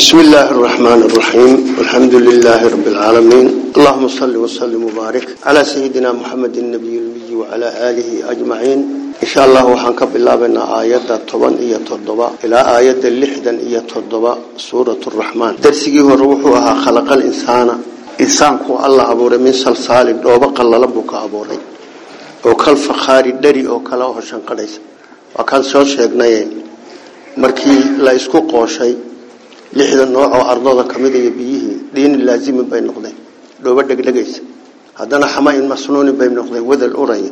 بسم الله الرحمن الرحيم والحمد لله رب العالمين اللهم صل وسلم وبارك على سيدنا محمد النبي المي وعلى آله أجمعين إن شاء الله وحنك بالله بأن آيات طبعا إيا تضبا إلى آيات اللحدا إيا تضبا سورة الرحمن درسيه روحها خلق الإنسان إنسان كو الله أبوري من صلصال دوبق الله لبك أبوري وكال فخاري دري أو كلاوه شنقليس وكان سوى شيقنايين markii la isku qooshay lixda nooc oo ardooda kamid ay biyihii diin laazim bay noqday dhooba dhagdhagaysa hadana xama in masnuun bay noqday wadal uray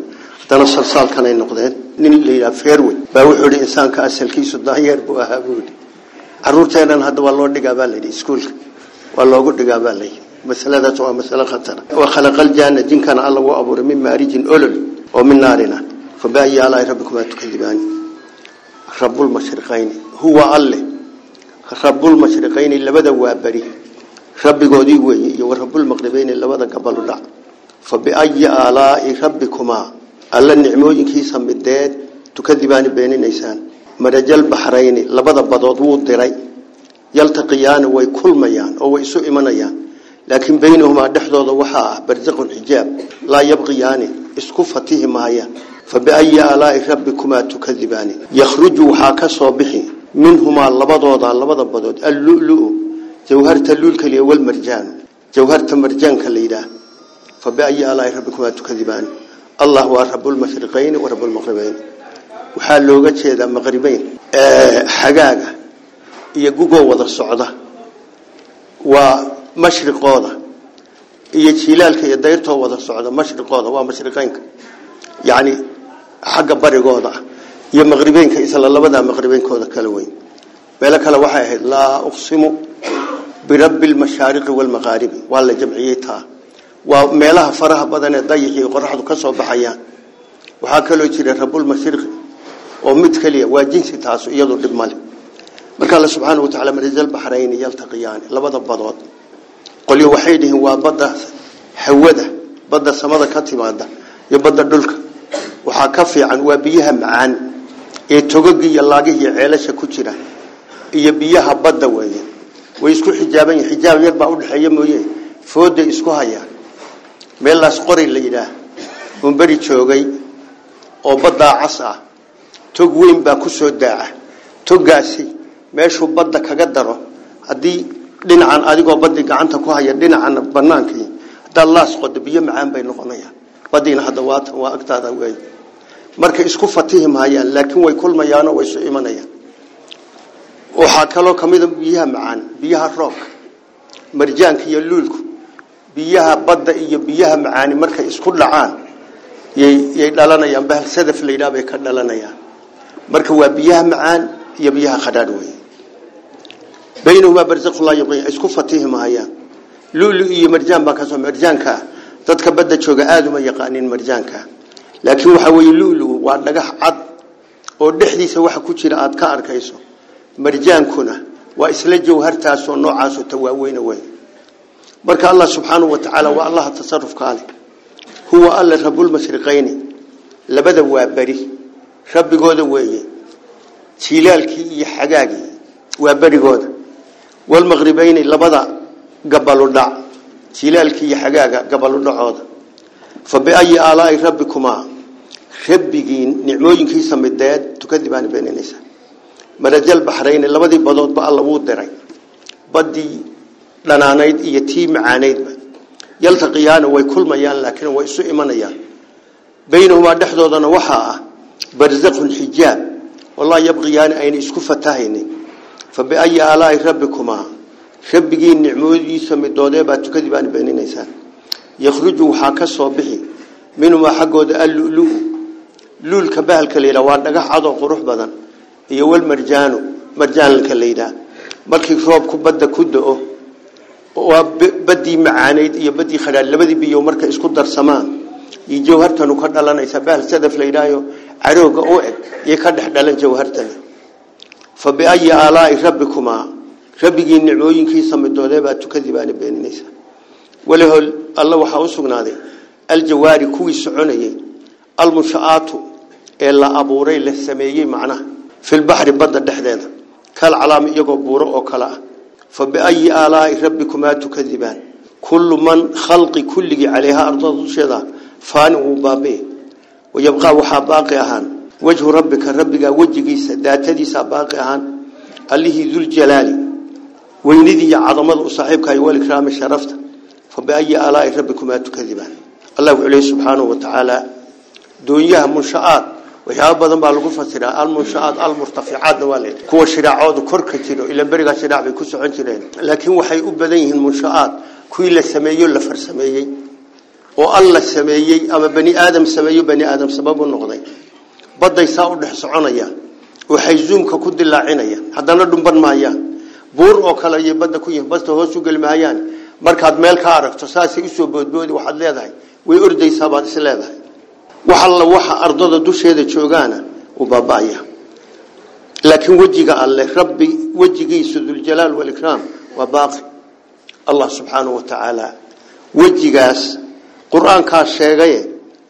hadana salsaal kanay noqdeen nin leeyda fairway baa wuxuu insaanka asalkiisu daayir buu ahaa buuli arurteenan hadda waa loo dhigaa baa leeyahay iskuulka waa loogu dhigaa baa leeyahay masalada waa masala khatar wa khalaqal janna jinkana alla wuu abuuray min marijin ulul oo min naarina fa baa fabayya allah rabbukum tukadibani rabbul mashriqayn huwa allah rabulmashriqayni labada waaberi rabbigoodii weeye iyo warabulmaqribayni labada gabalu dhac. Fa biayi aalaai rabbikumaa alla nicmooyinkiisa mideed tukadibaani beeninaysaan. Marajalbaxrayni labada badood wuu diray. Yaltaqiyaani way kulmayaan oo way isu imanayaan. Laakiin baynahumaa dhexdooda waxaa ah barziqun xijaab. Laa yabqiyaani isku fatihi maaya fa biayi aalaai rabbikumaa tukadibaani. Yakhruju waxaa ka soo bixi minhumaa labadooda labada badood allulu jawharta luulkaliya walmarjaanu jawharta marjaanka la yidhaah. Fa biayi alaai rabbikumaa tukadibaan. Allah waa rablmashriqayni wa rablmaqribayni waxaa looga jeedaa maqribeyn xagaaga iyo gugoo wada socda. Waa mashriqooda iyo jilaalka iyo dayrtoo wada socda mashriqooda waa mashriqeynka yacni xagga barigooda iyo maqribeenka isla labada maqribeenkooda kala weyn. Meel kale waxay ahayd la uqsimu birabbi almashariq walmagharib wala jamciyata waa meelaha faraha badan ee dayixii qorraxdu ka soo baxayaan. Waxa kale oo jira rabbul mashriq oo mid kaliya waa jinsi taas iyadoo dib male marka Allah subhanahu wa ta'ala marizal bahrayn yaltaqiyaan labada badood qoliyo waxay dhihiin waa badda hawada badda samada ka timaada iyo badda dhulka. Waxaa ka fiican waa biyaha macaan ee togaga iyo laagaha iyo ceelasha ku jira iyo biyaha badda weeye. Way isku xijaaban yihiin. Xijaab yar baa u dhaxeeya mooyee fooda isku haya. Meelaas qori la yidhaah. Uun joogay oo baddaa cas ah. Tog weyn baa ku soo daaca. Togaasi meeshuu badda kaga daro. Haddii dhinacan adigoo baddi gacanta ku haya dhinacana banaankii haddaad laas qodo biyo macaan bay noqonayaan badiina hadda waatan waa agtaada weey marka isku fatihi laakiin way kulmayaan oo way soo imanayaan. Waxa kaloo ka mid biyaha macaan biyaha roobka marjaanka iyo luulku. Biyaha badda iyo biyaha macaani markay isku dhacaan yay dhalanayaan bahal sadaf la yidhaha bay ka dhalanayaan. Marka waa biyaha macaan iyo biyaha khadhaadh wey baynahumaa barzaqullah yabqiya isku fatihi maayaan. Iyo marjaan baa ka soo dadka badda jooga aad uma yaqaanin marjaanka laakiin waxa weeye luulu waa dhagax cad oo dhexdiisa waxa ku jira aad ka arkayso. Marjaankuna waa isla jawhartaas oo noocaas oo tawaaweyna weyn. Marka allah subhanahu wa ta'ala waa allah tasarruf kaale huwa alla rabbul mashriqayn labada waa bari rabbigooda weeye. Jilaalkii iyo xagaagii waa barigooda wal maghribayn labada gabalu dhac jilaalkii iyo xagaaga gabalu dhacooda fa biayi aalaa'i rabbikumaa rabbigiin nicmooyinkiisa mideed tukadibaan beeninaysa. Marajal baxrayni labadii badoodba alla wuu diray. Badii dhanaanayd iyo tii macaanaydba yaltaqiyaana way kulmayaan laakiin way isu imanayaan. Baynahumaa dhexdoodana waxaa ah barzaqun xijaab. Walaa yabqiyaani ayna isku fatahaynin. Fa biayi aalaa'i rabbikumaa rabbigii nicmoodiisa midoodee baa tukadii baan beeninaysaan yakhruju waxaa ka soo bixi. Minhumaa xaggooda allulu luulka bahalka layidhaha waa dhagax cadoo qurux badan iyo walmarjaanu marjaanka layidhaha markii roobku badda ku da'o waa baddii macaanayd iyo baddii khadhaad labadii biyo markay isku darsamaan iyo jawhartanu ka dhalanaysa bahal sadaf layidhaayo carooga u eg iyo ka dhex dhalan jawhartani. Fa biayi aalaa'i rabbikumaa rabbigii nicmooyinkiisa midoodee baa tukadii baana beeninaysa. Walahol alla waxaa u sugnaaday aljawaari kuwii soconayay almunshaatu إلا أبوري له سميجي معنا في البحر بدل دحذينا كل علام يقبوره أو كلا فبأي آلاء ربكما تكذبان كل من خلق كل عليها أرض الشدة فانه بابه ويبقى وحباقي أهان وجه ربك ربك وجهك ذاتي سباق أهان اللي هي ذو الجلال ويندي عظمة صاحبك يولي كرام شرفته فبأي آلاء ربكما تكذبان الله عليه سبحانه وتعالى دنيا منشآت waxyaaba badan baa lagu fasiraa almunshaad almurtaficaadna waa leeyahay kuwa shiraacoodu korka jiro ila berigaa shiraac bay ku socon jireen. Laakiin waxay u badan yihiin munshaad kuwii la sameeyo la farsameeyey oo alla sameeyey ama bani aadam sameeyo bani aadam sabab u noqday. Baday saa u dhex soconayaan waxay zoomka ku dilaacinayaan. Haddana dhumban maayaan. Buur oo kale iyo badda ku yihiin basta hoos u geli markaad meel ka aragto saasay u soo boodboodi waxaad leedahay. Way ordaysaa baad is leedahay wax alla waxa ardada dusheeda joogaana uu baaba'aya. Laakiin wejiga alle rabbi wejigiisu duljalaal walikraam waa baaqi. Allah subxaanahu wa tacaala wejigaas qur'aankaa sheegaye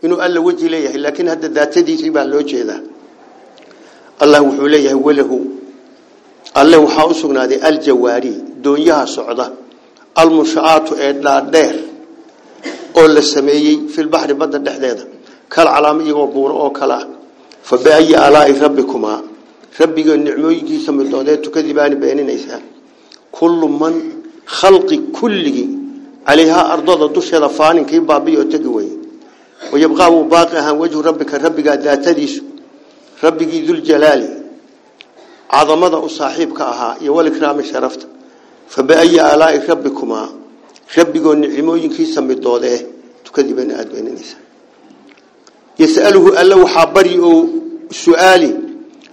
inuu alla weji leeyahay laakiin hadda daatadiisii baa loo jeedaa. Allah wuxuu leeyahay walahu. Alle waxaa u sugnaaday aljawaari doonyaha socda almunshacaatu ee dhaadheer oo la sameeyey filbaxri badda dhexdeeda كل علام يجوا بور أو كلا. فبأي آلاء ربكما؟ ربك النعمي كيسم الدولات تكذبان بين نساء كل من خلق كل عليها أرض الدش فان كي بابي وتجوي ويبقى وباقيها وجه ربك. ربك ذات ليش ربك ذو الجلال. عظم ذا صاحبك أها. يولك رامي شرفت. فبأي آلاء ربكما؟ ربك النعمي كيسم الدولات تكذبان أدوين نساء يسأله ألا وحبري أو سؤالي.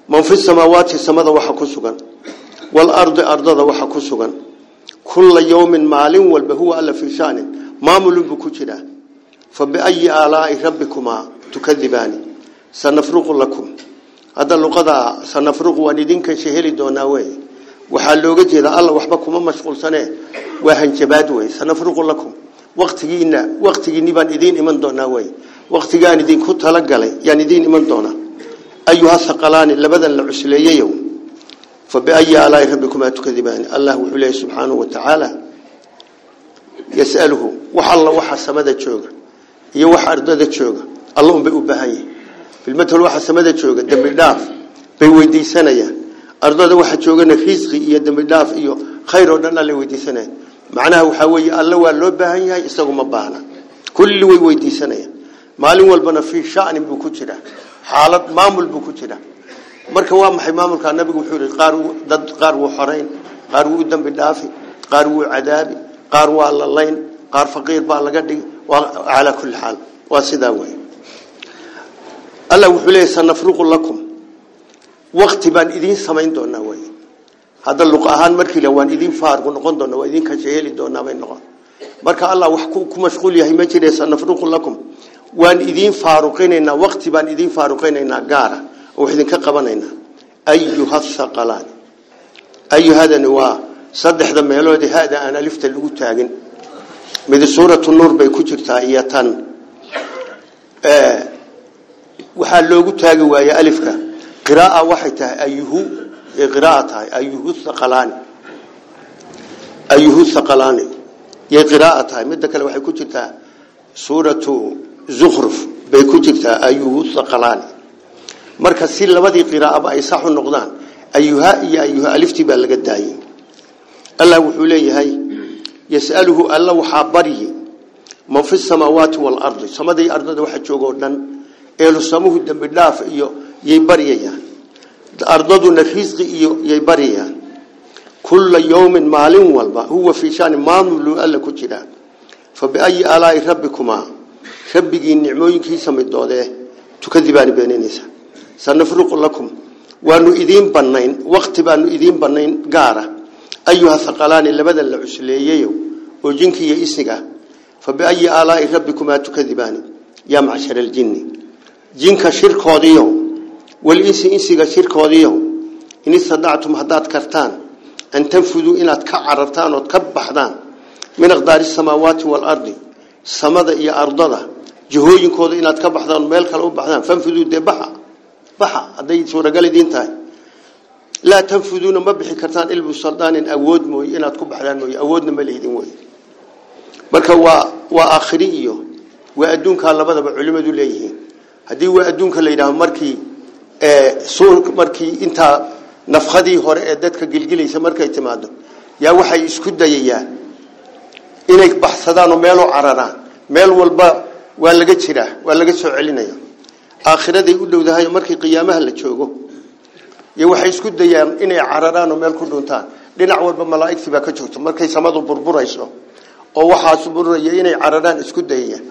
من في السماوات السماء وحكسوغا والأرض أرض وحكسوغا كل يوم معلم والبهو ألا في شان مامل بكتنا فبأي آلاء ربكما تكذباني سنفرق لكم. هذا اللقضاء سنفرق وندينك شهيل دوناوي وحالوغة إذا الله وحبكما مشغول سنة. وهنجبادوي سنفرق لكم. وقتينا وقتي نبان إذين إمن دوناوي waqtigaan idinku talagalay yaan idiin iman doonaa ayuha thaqalaani labadan la cusleeyayow fa biayi aalaa'i rabbikumaa tukadibaani allah wuxuu leeyahy subxaanahu wa tacaala yasaluhu wax alla waxa samada jooga iyo wax ardada jooga. Alla unbay u baahan yihiin bilmatal waxa samada jooga dembi dhaaf bay weydiisanayaan. Ardada waxa joogana risqi iyo dembi dhaaf iyo khayr oo dhan alla weydiisanayaan. Macnaha waxaa weeye alla waa loo baahan yahay isagu ma baahna. Kulli way weydiisanayaan maalin walbana fii shanin buu ku jiraa xaalad maamul buu ku jiraa marka waa maxay maamulkaa nabigu wuxuu yihi qaar dad qaar wuu xorayn qaar wuu dambi dhaafi qaar wuu cadaabi qaar waa lalayn qaar faqiir baa laga dhigi calaa kulli xaal waa sidaa wey alla wuxuu leeyahy sanafruqu lakum wakti baan idiin samayn doonaa wey hadda luq ahaan markii la waan idiin faargu noqon doona waa idinka sheeli doonaa bay noqon marka allah wax ku mashquul yahay ma jire sanafruqu lakum waan idiin faaruqinaynaa waqti baan idiin faaruqinaynaa gaara oo wax idinka qabanaynaa. Ayuha thaqalaan ayuhadani waa saddexda meelood hada aan alifta lagu taagin. Mid suuratu nuur bay ku jirtaa iyo tan. Waxaa loogu taagi waaye alifka. Qiraaa waxay tahay ayuhu qiraaa ayuhu thaqalaani. Ayuhu thaqalaani. Yay qiraaa tahay. Kale waxay ku jirtaa suuratu zukhruf bay ku jirtaa ayuhu thaqalaani marka si labadii qiraa'aba ay sax u noqdaan ayuha iyo ayuha aliftii baa laga daayay. Allah wuxuu leeyahay yas'aluhu alla waxaa baryi man fi samaawaati waalardi samadii ardada waxa jooga oo dhan eelu samuhu dembi dhaaf iyo yay baryayaan. Ardaduna risqi iyo yay baryayaan. Kulla yawmin maalin walba huwa fii shaani alla ku jiraa fa biayi rabbigii nicmooyinkiisa midoodee tukadibaani beeninaysa sanafruqu lakum waanu idiin banayn waqti baanu idiin banayn gaara ayuha thaqalaani labadan la cusleeyayo oo jinki iyo isiga fa biayi aalaa'i rabbikumaa tukadibaani yaa macshara aljinni jinka shirkoodiyo walinsi insiga shirkoodiyo in istadactum haddaad kartaan an tanfuduu inaad ka carartaan ood ka baxdaan min aqdaari samaawaati waalardi samada iyo ardada jihooyinkooda inaad ka baxdaan meel kale u baxdaan fanfuduu dee baxa baxa hadday suuragal tahay. Laa tanfuduuna ma bixi kartaan ilbu saldaanin awood mooye inaad ku baxdaan mooye awoodna ma lihidin wey marka waa waa aakhiri iyo waa adduunkaa labadaba culimadu leeyihiin. Haddii waa adduunka la yidhaaho markii markii intaa nafkhadii hore ee dadka gilgilaysa markay timaado yaa waxay isku dayayaan inay baxsadaan oo meeloo meel walba waa laga jiraa waa laga soo celinaya aakhiraday u dhowdahay markii qiyaamaha la joogo iyo waxay isku dayaan inay cararaan oo meel ku dhuntaan dhinac walba malaa'igtii baa ka joogta markay samadu burburayso oo waxaas burburaya inay cararaan isku dayayaan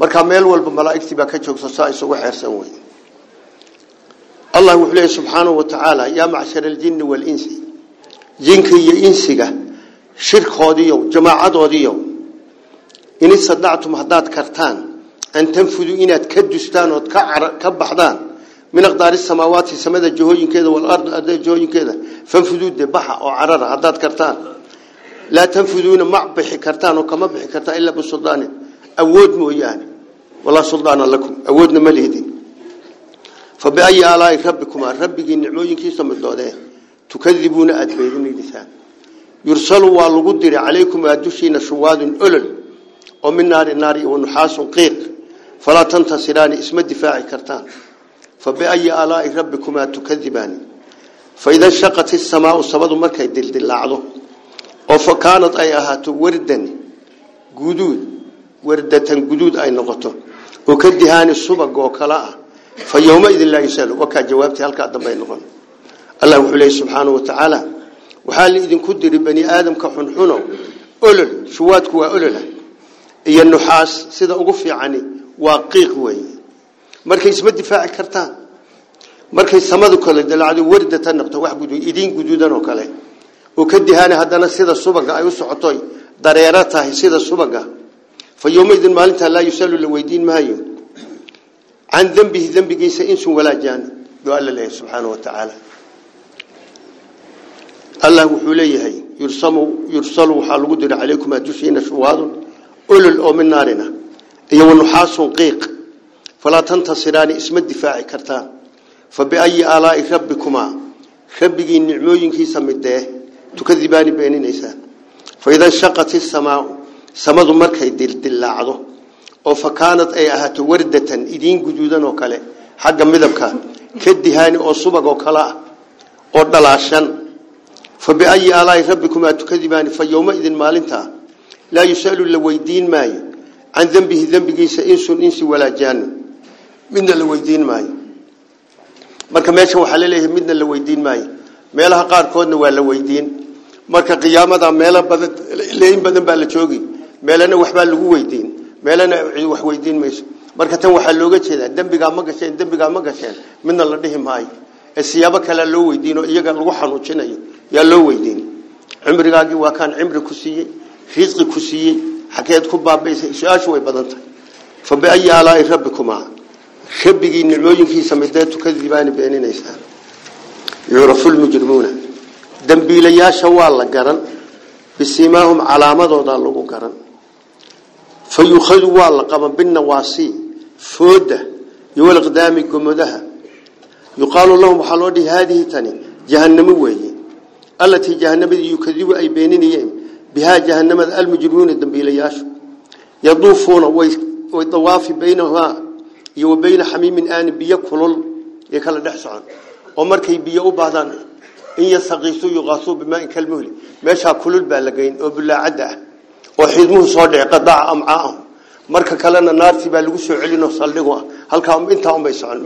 marka meel walba malaa'igtii baa ka joogta saa isugu xeersan weyn allah wuxuu leeyahay subxaanahu wa tacaala yaa macshara aljinni waalinsi jinka iyo insiga shirkoodiiyo jamaacadoodiiyo in istadactum haddaad kartaan أن تنفذوا إنا تكدستان وتكعر وكبحضان من أقدار السماوات السماء جهوين كذا والأرض أرض جهوين كذا. فانفذوا الدبحة وعرر عداد كرتان. لا تنفذون مع بحي كرتان وكما بح كرتان إلا بالسلطان أود مهيان يعني. والله سلطان لكم. أودنا ملهدين فبأي آلاء ربكما؟ ربك النعموين كيسا مدودين تكذبون أدبيدين لسان. يرسلوا والغدر عليكم أدوشين شواد ألل ومن نار النار ونحاس قير. فلا تنتصران اسم الدفاع كرتان. فبأي آلاء ربكما تكذبان؟ فإذا انشقت السماء السماء مركا دلدلاعده وفكانت أي أهات وردا قدود وردة قدود أي نقطه وكدهان الصبغ وكلاء. فيومئذ لا يسأل وكا جوابتي هلك بين نقول الله عليه سبحانه وتعالى. وحال إذن كدر بني آدم كحنحنه أولل شواتك وأولله إيا النحاس سيدا أغفي يعني. عنه samadu kale dilacdo wardatan noqto wax guduud idiin guduudan oo kale oo ka dihaani haddana sida subaga ay u socotoy dareero tahay sida subaga fa yowmaidin maalintaa laa yusalu la weydiin maayo can dembihi dembigiisa insun walaa jaani yo alla leeyahay subxaana wa tacaala allah wuxuu leeyahay yursamu yursalu waxaa lagu dira calaykumaa dushiina shuwaadun olol oo min naarina يو النحاس قيق فلا تنتصران اسم الدفاع كرتان فبأي آلاء ربكما خبقي النعموين كي سمده تكذبان بين نيسان فإذا شقت السماء سمد مركة دل دل عضو أو فكانت أي أهات وردة إدين قدودا وكالة حقا مذبكا كدهان أو صبق وكالة أو دلاشان فبأي آلاء ربكما تكذبان في يومئذ مالنتا لا يسأل لو يدين مايه can dembihi dembigiisa insun insi walaa jaanu midna la weydiin maayo marka meeshan waxaa la leeyahay midna la weydiin maayo meelaha qaarkoodna waa la weydiin marka qiyaamada meelo badan leyn badan baa la joogi meelana waxbaa lagu weydiin meelana wax weydiin mayso marka tan waxaa looga jeedaa dembigaa ma gasheen dembigaa ma gasheen midna la dhihi maayo ee siyaabo kalea loo weydiin oo iyaga lagu xanuujinayo yaa loo weydiin su-aashu way badan tahay fa biayi aalaai rabbikumaa rabbigii nicmooyinkiisa midee tukadibaani beeninaysaan yucrafu lmujrimuuna dembiilayaasha waa la garan bisiimaahum calaamadoodaa lagu garan fa yukhadu waa la qaban binawaasi fooda iyo walaqdaami gomodaha yuqaalu lahum waxaa loo dhihi haadihi tani jahannamo weeye allatii jahannamadii yukadibu ay beeninayeen bihaa jahanamada almujrimuuna dembiilayaashu yaduufuuna way dawaafi baynahaa iyo wa bayna xamiimin aani biyo kulul iyo kala dhex socon. Oo markay biyo u baahdaan in yastaqiisuu yuqaasuu bimaain kalmuhli. Meeshaa kulul baa la geyn oo bulaacadda ah oo xiidmuhu soo dhici qadaaca amcaahum. Marka kalena naartii baa lagu soo celinoo saldhigu ah halkaa intaa unbay socon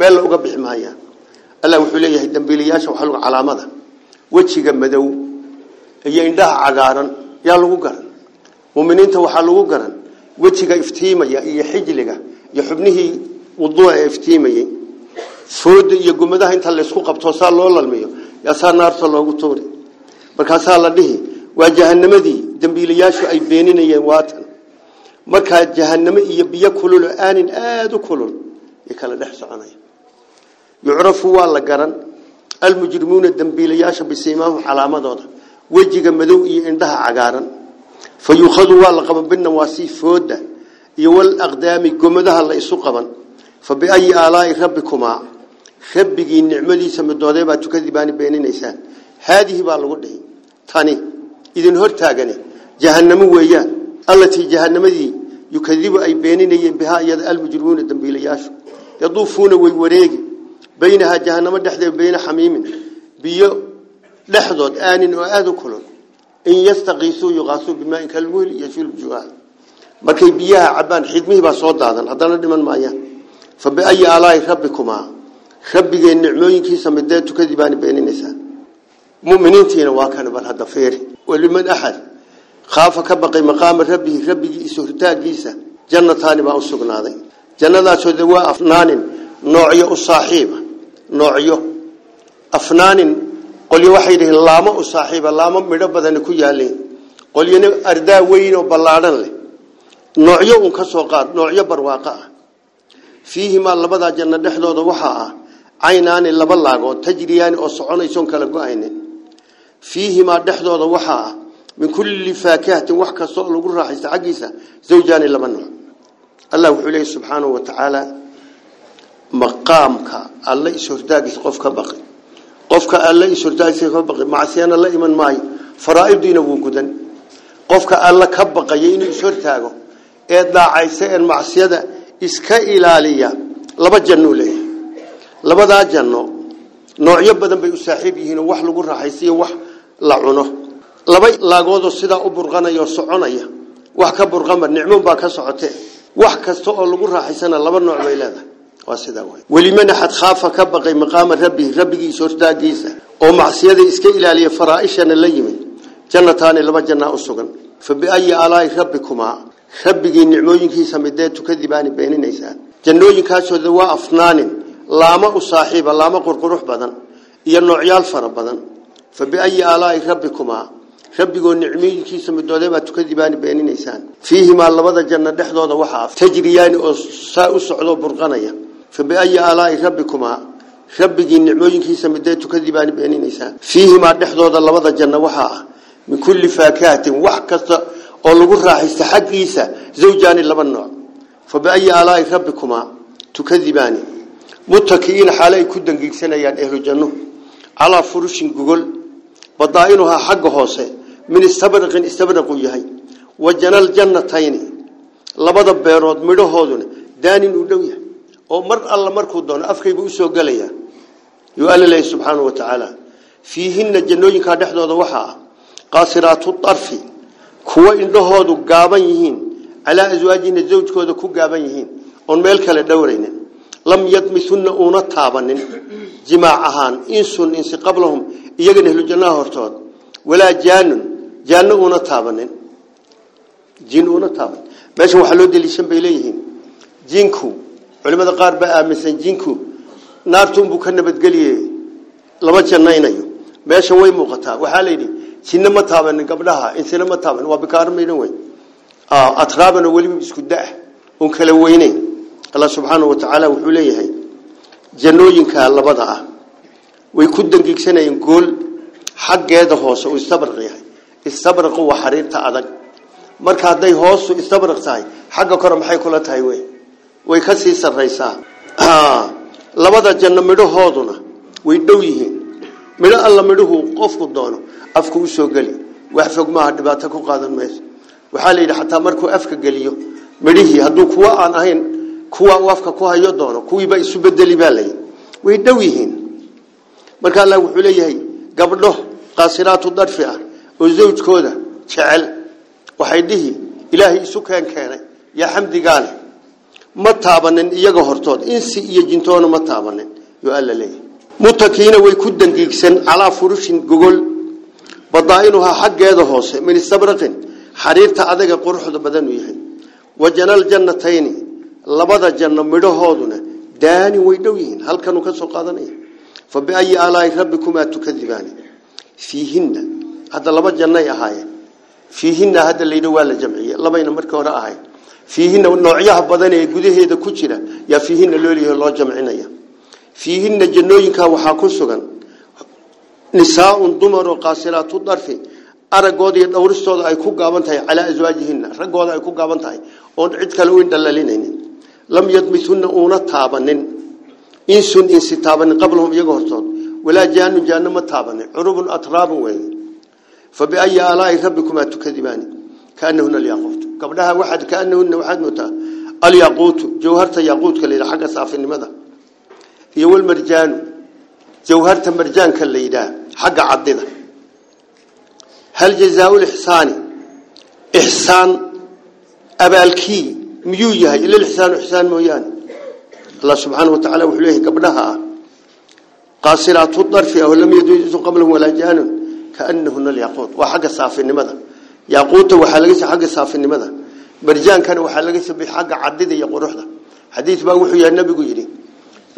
yaa lagu garan. Muminiinta waxaa lagu garan wejiga iftiimaya iyo xijliga iyo xubnihii wuduuca ee iftiimayey fooda iyo gumadaha inta laysku qabto saa loo lalmiyo yaasaa naarta loogu tuuri. Markaasaa la dhihi waa jahanamadii dembiilayaashu ay beeninayeen waatan markaa jahanamo iyo biyo kulul oo aanin aada u kulul iyo kala dhex soconaya. Yucrafu waa la garan. Almujrimuuna dembiilayaasha bisiimaahum calaamadooda wejiga madow iyo indhaha cagaaran fa yukhadu waa la qaban binawaasi fooda iyo walaqdaami gomadaha la isu qaban fa biayi aalaai rabbikumaa rabbigii nicmadiisa midoodeebaa tukadibaani beeninaysaan haadihi baa lagu dhihi tani idin hortaagane jahannamo weeyaan allatii jahannamadii yukadibu ay beeninayeen bihaa iyada almujrimuuna dambiilayaashu yaduufuuna way wareegi baynahaa jahannamo dhexdeeda bayna xamiimin biyo dhexdood aanin oo aada u kulon in yastaqiisuu yuqaasuu bimaain kalmuhli yashul juhaa markay biyaha cabaan xidmihii baa soo daadan haddana dhiman maayaan fa biayi aalaa'i rabbikumaa rabbigeen nicmooyinkiisa midee tukadii baani beeninaysaa muminiintiina waa kan bal hadda fiiri waliman axad khaafa ka baqay maqaama rabbihi rabbigii isu hortaagiisa jannataani baa u sugnaaday jannadaasoo de waa afnaanin noocyo u saaxiiba noocyo afnaanin qolyo waxay yihiin laamo u saaxiiba laamo midho badani ku yaaleen qolyana ardaa weyn oo ballaadhan leh. Noocyo un ka soo qaad noocyo barwaaqo ah. Fiihimaa labadaa janno dhexdooda waxaa ah caynaani laba laagood tajriyaani oo soconaysoon kala go'aynin fiihimaa dhexdooda waxaa ah min kulli faakihatin wax kasta oo lagu raaxaysta xaggiisa zawjaani laba nooc. Allah wuxuu leeyahy subxaanahu wa tacaala maqaamka alla is-hortaagiisa qof qofka alla is-hortaagiisa ka baqi macsiyana la iman maayo faraa'idiina wuu gudan. Qofka alla ka baqaya inuu is-hortaago ee daacaysa ee macsiyada iska ilaaliya laba jannuu leeyahay. Labadaa janno noocyo badan bay u saaxiib yihiin oo wax lagu raaxaysiyo wax la cuno. Laba laagoodoo sidaa u burqanaya oo soconaya wax ka burqanba nicmoon baa ka socote wax kasta oo lagu raaxaysana laba nooc bay leedahay واسدا ولمن حد خاف كبقي مقام ربي ربي سورتا جيسا أو معصيه اسك إلى فرائشنا ليمن جنتان لبا جنة اسغن فبأي آلاء ربكما ربي نعموينكيسا مدده تكذبان بينينيسان جنوينكاسودا وا افنانن. لاما صاحب لاما قرقروح بدن. iyo noocyaal فر بدن. فباي الاء ربكما rabbikuma rabbigo nicmeeyinkiisa midooday baad ku kadibaan beeninaysaan fiihimaa labada janna dhexdooda waxa tajriyaani oo saa u socdo burqanaya fa biayi aalaa'i rabbikumaa rabbigii nicmooyinkiisa midee tukadibaani beeninaysaan fiihimaa dhexdooda labada janno waxaa ah min kulli faakihatin wax kasta oo lagu raaxaysta xaggiisa zawjaani laba nooc fa biayi aalaa'i rabbikumaa tukadibaani mutaki'iina xaale ay ku dangiigsanayaan ehlu jannuhu calaa furushin gogol badaa'inuhaa xagga hoose min istabraqin istabraqu yahay wa janal jannatayni labada beerood midhahooduna daanin uu dhow yahay oo mar alla markuu doono afkayba usoo gelaya yuu alla leeyahy subxaanahu wa tacaala fiihinna jannooyinkaa dhexdooda waxaa ah qaasiraatu darfi kuwa indhahoodu gaaban yihiin calaa aswaajina zawjkooda ku gaaban yihiin oon meel kale dhowraynin lam yadmithunna uuna taabanin jimaac ahaan insun insi qablahum iyagana ahlu jannaha hortood walaa jaanun jaanno uuna taabanin jin uuna taabanin meeshan waxaa loo deliishan bay leeyihiin jinku culimada qaar baa aaminsan jinku naartuunbuu ka nabadgeliyey lama jannaynayo. Meeshan way muuqataa. Waxaa layidhi jinna ma taabanin gabdhaha insina ma taabanin waa bikaaro maydhan wey atraaban oo weliba isku da oon kala weyneyn allah subxaanahu wa tacaala wuxuu leeyahay jannooyinka labada ah. Way ku dangiigsanayeen gool xaggeeda hoose uu istabraq yahay. Waa xariirta adag. Marka hadday hoosu istabraq tahay xagga kore maxay kula tahay wey way ka sii sarraysaa labada janno midhahooduna way dhow yihiin midho alla midhuhu qofku doono afku u soo geli wax fog dhibaato ku qaadan mayso waxaa la yidhi xataa markuu afka geliyo midhihii hadduu kuwa aan ahayn kuwa uu afka ku hayo doono kuwiiba isu bedeli baa layidhi way dhow yihiin marka allah wuxuu leeyahay gabdho qaasiraatu darfi ah oo zawjkooda jecel waxay dhihi ilaahay isu keen keenay yaa xamdigaa leh ma taabanin iyaga hortood. Insi iyo jintoona ma taabanin. Yoo alla leeyahay. Mutakiina way ku dangiigsan calaa furushin gogol. Badaa'inuhaa xaggeeda hoose min istabraqin xariirta adaga quruxda badan uu yahay. Wajanal jannatayni labada janno midhahooduna daani way dhow yihiin halkanuu ka soo qaadanaya. Fa biayi aalaa'i rabbikumaa tukadibaani fiihinna hadda laba jannay ahaayeen. Fiihinna hadda layidhi waa la jamciye labayna markii hore ahayn فيهن نوعيها بدن جذه هذا كتيرة يا فيهن لوليه الله جمعناه فيهن جنويك وحاكون سكان نساء ودمر وقاسرات وطرفي أرجودي أورستود أيكو جابنتهاي على أزواجهن. رجود أيكو جابنتهاي أن عدكلوين دللينين لم يدمثن أونا ثابنن إنسون إنس ثابن قبلهم يجهرتون ولا جانو جانم ثابن عرب أطراب وين. فبأي آلاء ربكما تكذبانه كأنهن الياقوت. قبلها واحد كأنهن واحد متى. الياقوت جوهرة ياقوت كليلة حق صافي لماذا يو والمرجان. جوهرة مرجان كليلة حق عضدة هل جزاء الإحسان إحسان أبالكي. ميوجها إلا الإحسان إحسان مويان الله سبحانه وتعالى وحليه قبلها. قاصرات الطرف أو لم يدوجوا قبلهم ولا جان كأنهن الياقوت. وحق صافي لماذا yaquuta waxaa laga xagga saafinimada. Marjaankana waxaa laga sabay xagga cadida iyo quruxda. Xadiis baa wuxuu yahay nabigu yidhi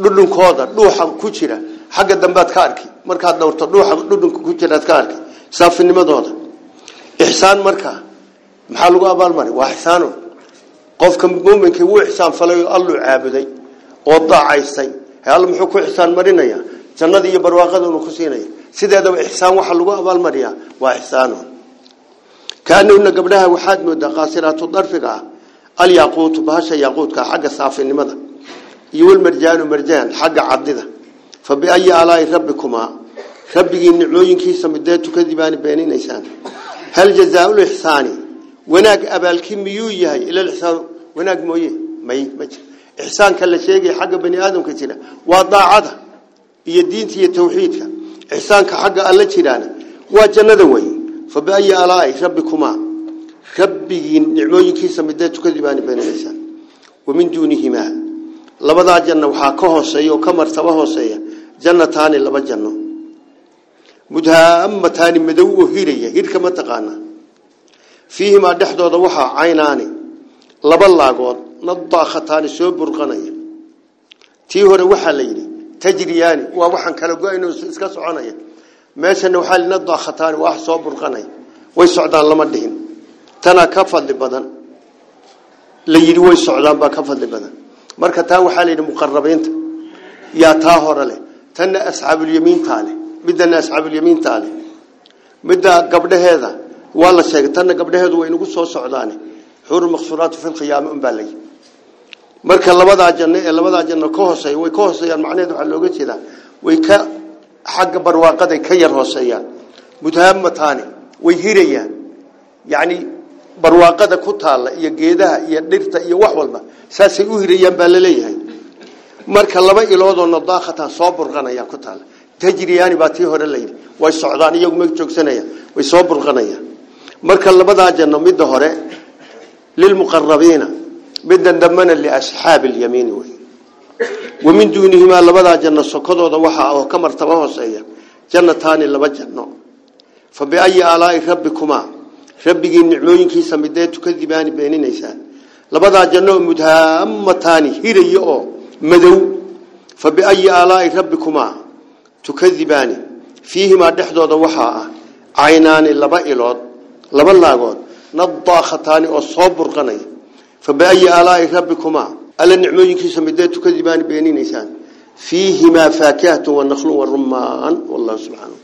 dhudhunkooda dhuuxa ku jira. Xagga dambaad ka arki markaad dhowrto dhuuxa dhudhunka ku jiraad ka arki. Saafinimadooda. Ixsaan markaa maxaa lagu abaalmari waa ixsaano qofka muuminkii wuu ixsaan falay oo alluu caabuday oo daacaystay alla muxuu ku ixsaan marinaya jannada iyo barwaaqada uu ku siinaya. Sideedaba ixsaan waxa lagu abaalmariyaa waa ixsaano waxaad moodaa qaasiraatu darfiga ah alyaquutu bahasha yaquudka xagga saafinimada iyo walmarjaanu marjaan xagga cadida fa biayi aalaai rabbikumaa rabbigii nicmooyinkiisa midee tukadibaani beeninaysaan hal jazaau lixsaani wanaag abaalkii miyuu yahay ila lixsaan wanaag mooye may ma jiro ixsaanka la sheegaya xagga bani aadamka jira waa daacada iyo diinta iyo tawxiidka ixsaanka xagga alla jiraana waa jannada wey fa biayi aalaai rabbikumaa rabbigii nicmooyinkiisa midee tukadibaani beeninaysaan wamin duunihimaa labadaa janno waxaa ka hooseeya oo ka martaba hooseeya jannataani laba janno mudhaamataani madow oo hiraya hirka ma taqaana fiihimaa dhexdooda waxaa caynaani laba laagood nadaakhataani soo burqanaya tii hore waxaa la yidhi tajriyaani waa waxaan kala go'ayn soconaya meeshana waxaa li nadaakhataani waa wax soo burqanaya way socdaan lama dhihin tanaa ka fadli badan la yidhi way socdaan baa ka fadli badan marka taa waxaa la yidhi muqarabiinta yaa taa hore leh tanna asxaabulyamiintaa leh midana asxaabulyamiintaa leh midda gabdhaheeda waa la sheegay tanna gabdhaheedu way nagu soo socdaane xuru maqsuuraatu fi lkhiyaama unbaa layi marka labadaa janno ee labadaa janno ka hooseeya way ka hooseeyaan macnaheed waxaa looga jeedaa way ka xagga barwaaqaday ka yar hooseeyaan mudhaamataani way hirayaan yacni barwaaqada ku taalla iyo geedaha iyo dhirta iyo wax walba saasay u hirayaan baa laleeyahay marka laba iloodoo nadaakhatan soo burqanayaan ku taalla tajriyaani baa tii hore layidhi way socdaan iyagu ma joogsanayaan way soo burqanayaan marka labadaa janno midda hore lilmuqarabiina middan dambana liasxaabi alyamiini wey wamin duunihimaa labadaa janno sokodooda waxaa oo ka martaba hooseeya. Jannataani laba janno. Fa biayi aalaai rabbikumaa rabbigii nicmooyinkiisa midee tukadibaani beeninaysaan labadaa janno oo mudhaamataani hiraya oo madow. Fa biayi aalaai rabbikumaa tukadibaani. Fiihimaa dhexdooda waxaa ah caynaani laba ilood laba laagood nadaakhataani oo soo burqanaya fa aalaai rabbikumaa ألا نعمين كيسا مدات كذبان بينين إيسان فيهما فاكهة والنخل والرمان والله سبحانه.